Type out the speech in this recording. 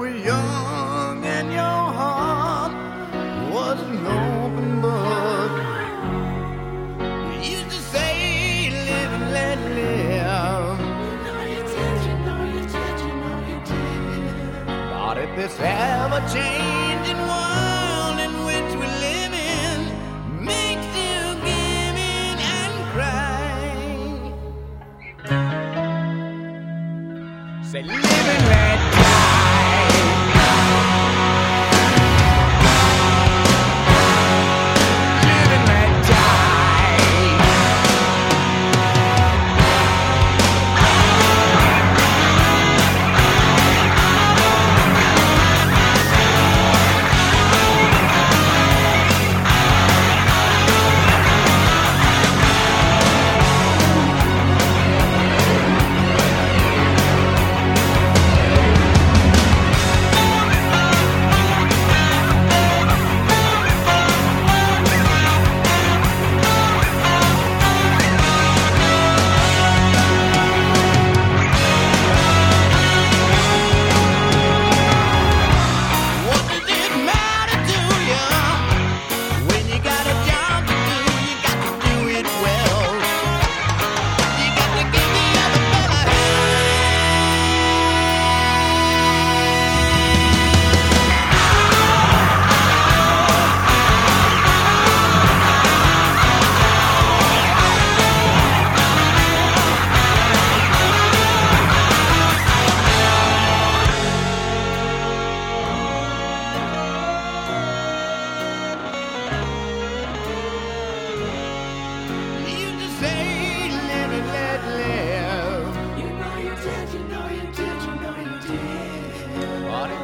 were young and your heart was an open book. You used to say, live and let live. But if this ever changing world in which we live in makes you give in and cry, say live and let